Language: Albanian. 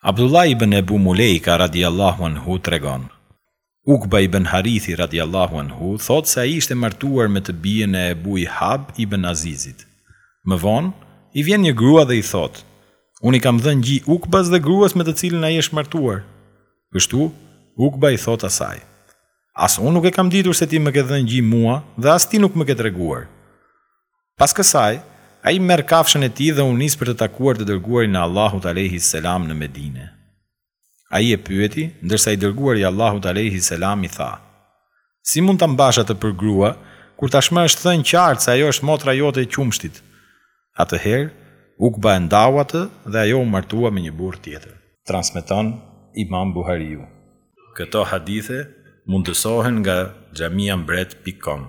Abdullah ibn Ebu Mulejka radijallahu anhu tregon, Ukba ibn Harithi radijallahu anhu thotë se ai ishte martuar me të bijën e Ebu Ihab ibn Azizit. Më vonë, i vjen një grua dhe i thotë, Unë i kam dhënë gji Ukbas dhe gruas me të cilën ai është martuar. Kështu, Ukba i thotë asaj, As unë nuk e kam ditur se ti më ke dhënë gji mua dhe as ti nuk më ke treguar. Pas kësaj, ai merr kafshën e tij dhe u nis për të takuar të Dërguarin e Allahut alejhi selam në Medine. Ai e pyeti, ndërsa i Dërguari i Allahut alejhi selam i tha, Si mund ta mbash atë për grua, kur tashmë është thënë qartë se ajo është motra jote e qumështit? Atëherë, Ukba e ndau atë dhe ajo u martua me një burrë tjetër. Transmeton Imam Buhariu. Këto hadithe mundësohen nga xhamia mbret pikë kom.